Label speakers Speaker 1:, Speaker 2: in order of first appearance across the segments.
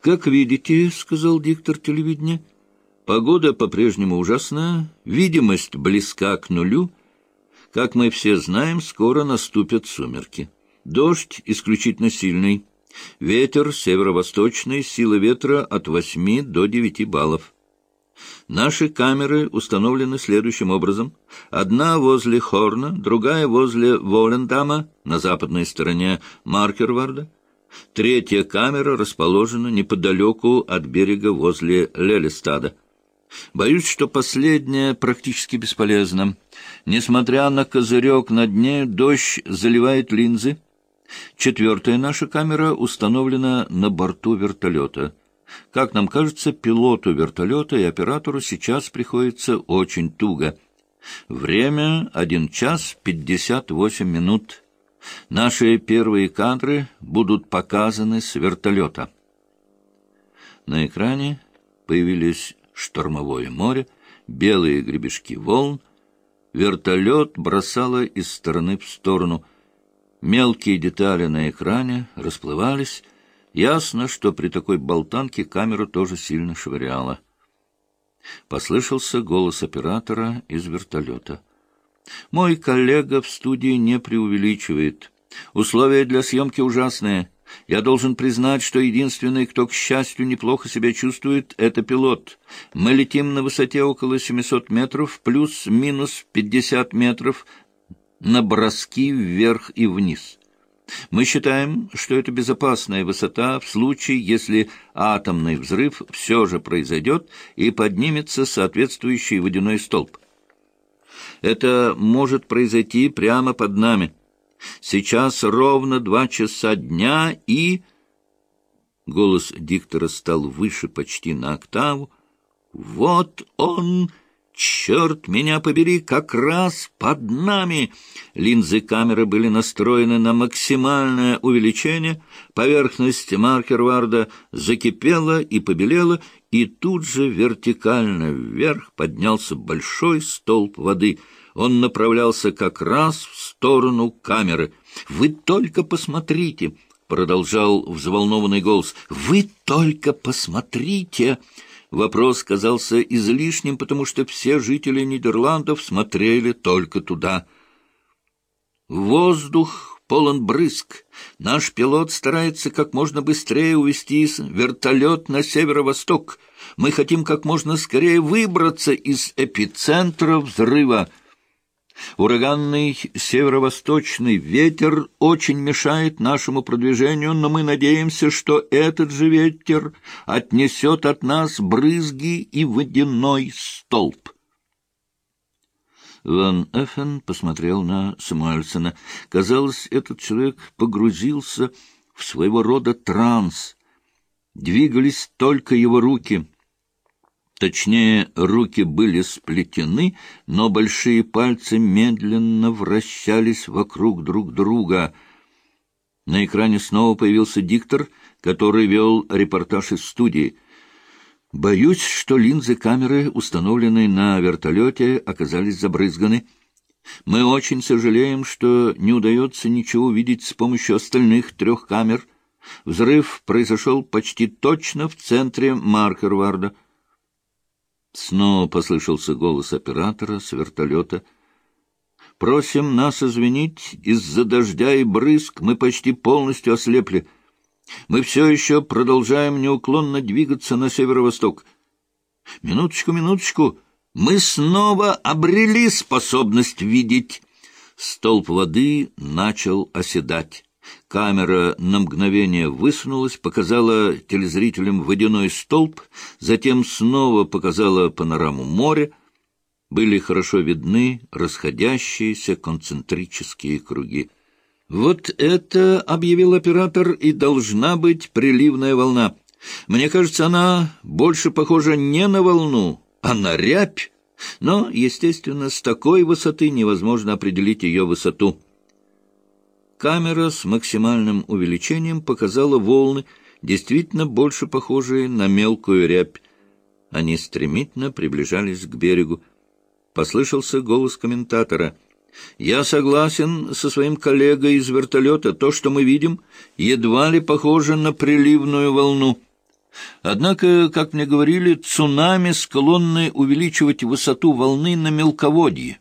Speaker 1: «Как видите, — сказал диктор телевидения, — погода по-прежнему ужасная, видимость близка к нулю. Как мы все знаем, скоро наступят сумерки. Дождь исключительно сильный. Ветер северо-восточный, сила ветра от 8 до 9 баллов. Наши камеры установлены следующим образом. Одна возле Хорна, другая возле Волендама, на западной стороне Маркерварда. Третья камера расположена неподалеку от берега возле Лелестада. Боюсь, что последняя практически бесполезна. Несмотря на козырек на дне, дождь заливает линзы. Четвертая наша камера установлена на борту вертолета. Как нам кажется, пилоту вертолета и оператору сейчас приходится очень туго. Время — один час пятьдесят восемь минут. Наши первые кадры будут показаны с вертолета. На экране появились штормовое море, белые гребешки волн. Вертолет бросало из стороны в сторону. Мелкие детали на экране расплывались. Ясно, что при такой болтанке камеру тоже сильно швыряло. Послышался голос оператора из вертолета. Мой коллега в студии не преувеличивает. Условия для съемки ужасные. Я должен признать, что единственный, кто, к счастью, неплохо себя чувствует, — это пилот. Мы летим на высоте около 700 метров, плюс-минус 50 метров на броски вверх и вниз. Мы считаем, что это безопасная высота в случае, если атомный взрыв все же произойдет и поднимется соответствующий водяной столб. Это может произойти прямо под нами. Сейчас ровно два часа дня и... Голос диктора стал выше почти на октаву. «Вот он!» «Черт меня побери, как раз под нами!» Линзы камеры были настроены на максимальное увеличение, поверхность маркерварда закипела и побелела, и тут же вертикально вверх поднялся большой столб воды. Он направлялся как раз в сторону камеры. «Вы только посмотрите!» — продолжал взволнованный голос. «Вы только посмотрите!» Вопрос казался излишним, потому что все жители Нидерландов смотрели только туда. Воздух полон брызг. Наш пилот старается как можно быстрее увести вертолет на северо-восток. Мы хотим как можно скорее выбраться из эпицентра взрыва. Ураганный северо-восточный ветер очень мешает нашему продвижению, но мы надеемся, что этот же ветер отнесет от нас брызги и водяной столб. Ван Эффен посмотрел на Самуэльсона. Казалось, этот человек погрузился в своего рода транс. Двигались только его руки — Точнее, руки были сплетены, но большие пальцы медленно вращались вокруг друг друга. На экране снова появился диктор, который вел репортаж из студии. «Боюсь, что линзы камеры, установленные на вертолете, оказались забрызганы. Мы очень сожалеем, что не удается ничего увидеть с помощью остальных трех камер. Взрыв произошел почти точно в центре Маркерварда». Снова послышался голос оператора с вертолета. «Просим нас извинить, из-за дождя и брызг мы почти полностью ослепли. Мы все еще продолжаем неуклонно двигаться на северо-восток. Минуточку, минуточку, мы снова обрели способность видеть». Столб воды начал оседать. Камера на мгновение высунулась, показала телезрителям водяной столб, затем снова показала панораму моря. Были хорошо видны расходящиеся концентрические круги. «Вот это, — объявил оператор, — и должна быть приливная волна. Мне кажется, она больше похожа не на волну, а на рябь. Но, естественно, с такой высоты невозможно определить ее высоту». Камера с максимальным увеличением показала волны, действительно больше похожие на мелкую рябь. Они стремительно приближались к берегу. Послышался голос комментатора. «Я согласен со своим коллегой из вертолета. То, что мы видим, едва ли похоже на приливную волну. Однако, как мне говорили, цунами склонны увеличивать высоту волны на мелководье.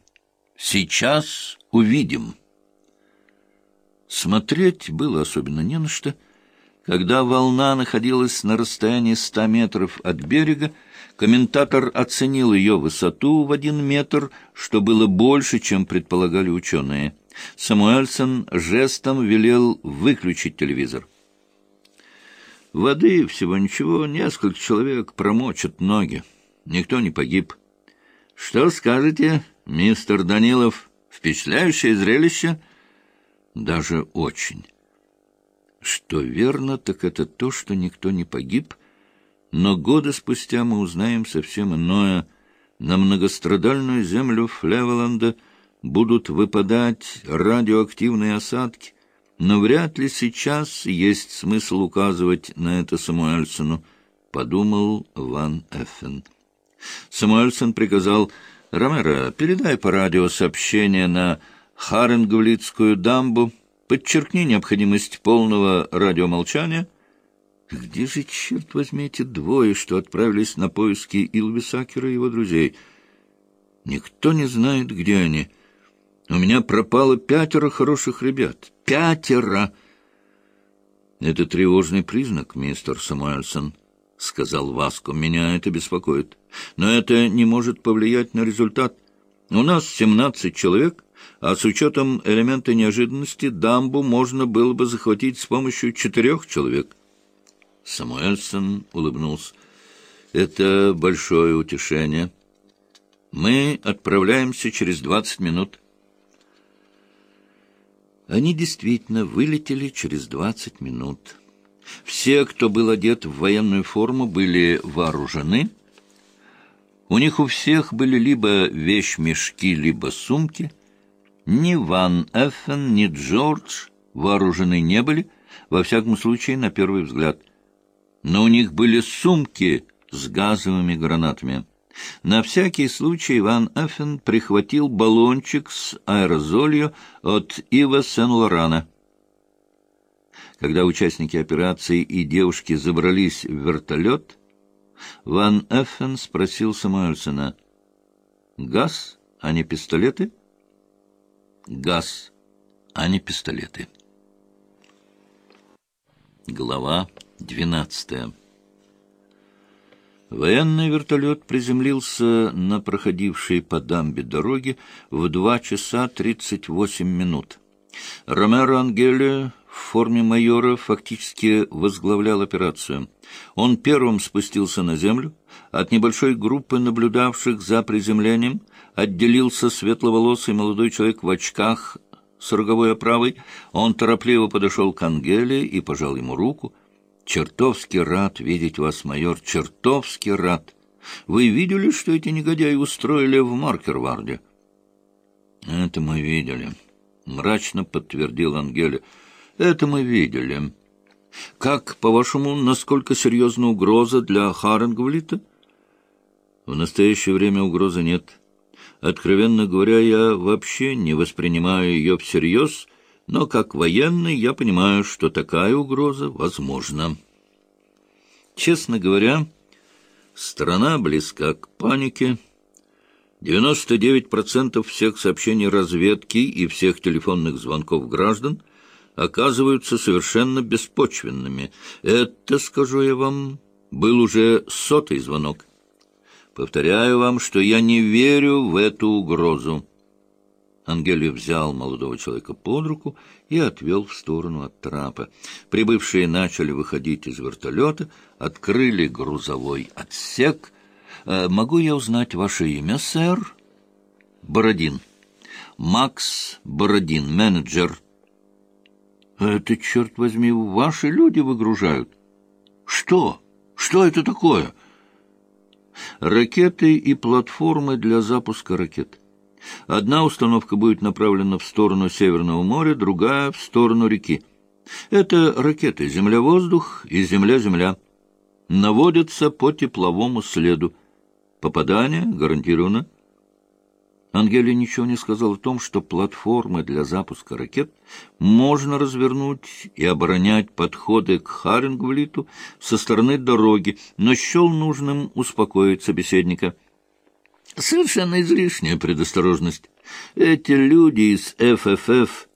Speaker 1: Сейчас увидим. Смотреть было особенно не на что. Когда волна находилась на расстоянии ста метров от берега, комментатор оценил ее высоту в один метр, что было больше, чем предполагали ученые. Самуэльсон жестом велел выключить телевизор. Воды всего ничего, несколько человек промочат ноги. Никто не погиб. Что скажете, мистер Данилов? Впечатляющее зрелище? Даже очень. Что верно, так это то, что никто не погиб, но годы спустя мы узнаем совсем иное. На многострадальную землю Флевеланда будут выпадать радиоактивные осадки, но вряд ли сейчас есть смысл указывать на это Самуэльсону, — подумал Ван Эффен. Самуэльсон приказал Ромеро, передай по радио сообщение на Харенговлицкую дамбу, подчеркни необходимость полного радиомолчания. Где же, черт возьми, эти двое, что отправились на поиски Илвисакера и его друзей? Никто не знает, где они — у меня пропало пятеро хороших ребят. Пятеро! Это тревожный признак, мистер Самуэльсон, — сказал Васко. Меня это беспокоит. Но это не может повлиять на результат. У нас семнадцать человек, а с учетом элемента неожиданности дамбу можно было бы захватить с помощью четырех человек. Самуэльсон улыбнулся. Это большое утешение. Мы отправляемся через двадцать минут. Они действительно вылетели через двадцать минут. Все, кто был одет в военную форму, были вооружены. У них у всех были либо вещмешки, либо сумки. Ни Ван Эффен, ни Джордж вооружены не были, во всяком случае, на первый взгляд. Но у них были сумки с газовыми гранатами. На всякий случай Ван Эффен прихватил баллончик с аэрозолью от Ива Сен-Лорана. Когда участники операции и девушки забрались в вертолет, Ван Эффен спросил Самуэльсона, «Газ, а не пистолеты?» «Газ, а не пистолеты». Глава двенадцатая Военный вертолет приземлился на проходившей по дамбе дороге в два часа тридцать восемь минут. Ромеро Ангеле в форме майора фактически возглавлял операцию. Он первым спустился на землю. От небольшой группы наблюдавших за приземлением отделился светловолосый молодой человек в очках с роговой оправой. Он торопливо подошел к Ангеле и пожал ему руку. Чертовски рад видеть вас, майор, чертовски рад. Вы видели, что эти негодяи устроили в Маркерварде? Это мы видели, мрачно подтвердил Ангеля. Это мы видели. Как, по-вашему, насколько серьезна угроза для Харенгвлита? В настоящее время угрозы нет. Откровенно говоря, я вообще не воспринимаю ее всерьез — но как военный я понимаю, что такая угроза возможна. Честно говоря, страна близка к панике. 99% всех сообщений разведки и всех телефонных звонков граждан оказываются совершенно беспочвенными. Это, скажу я вам, был уже сотый звонок. Повторяю вам, что я не верю в эту угрозу. Ангелия взял молодого человека под руку и отвел в сторону от трапа. Прибывшие начали выходить из вертолета, открыли грузовой отсек. «Э, «Могу я узнать ваше имя, сэр?» «Бородин. Макс Бородин, менеджер». «Это, черт возьми, ваши люди выгружают?» «Что? Что это такое?» «Ракеты и платформы для запуска ракет». Одна установка будет направлена в сторону Северного моря, другая — в сторону реки. Это ракеты «Земля-воздух» и «Земля-Земля». Наводятся по тепловому следу. Попадание гарантировано. Ангелия ничего не сказал о том, что платформы для запуска ракет можно развернуть и оборонять подходы к Харингвлиту со стороны дороги, но счел нужным успокоить собеседника. Совершенно излишняя предосторожность. Эти люди из ФФФ,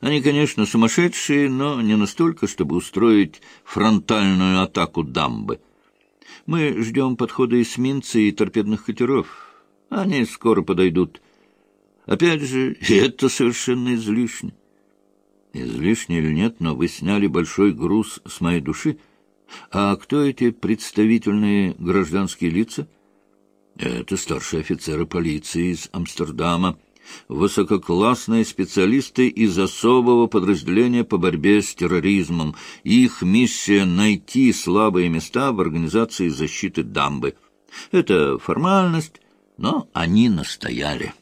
Speaker 1: они, конечно, сумасшедшие, но не настолько, чтобы устроить фронтальную атаку дамбы. Мы ждем подхода эсминца и торпедных катеров. Они скоро подойдут. Опять же, это совершенно излишне. Излишне или нет, но вы сняли большой груз с моей души. А кто эти представительные гражданские лица? Это старшие офицеры полиции из Амстердама, высококлассные специалисты из особого подразделения по борьбе с терроризмом. Их миссия — найти слабые места в организации защиты дамбы. Это формальность, но они настояли.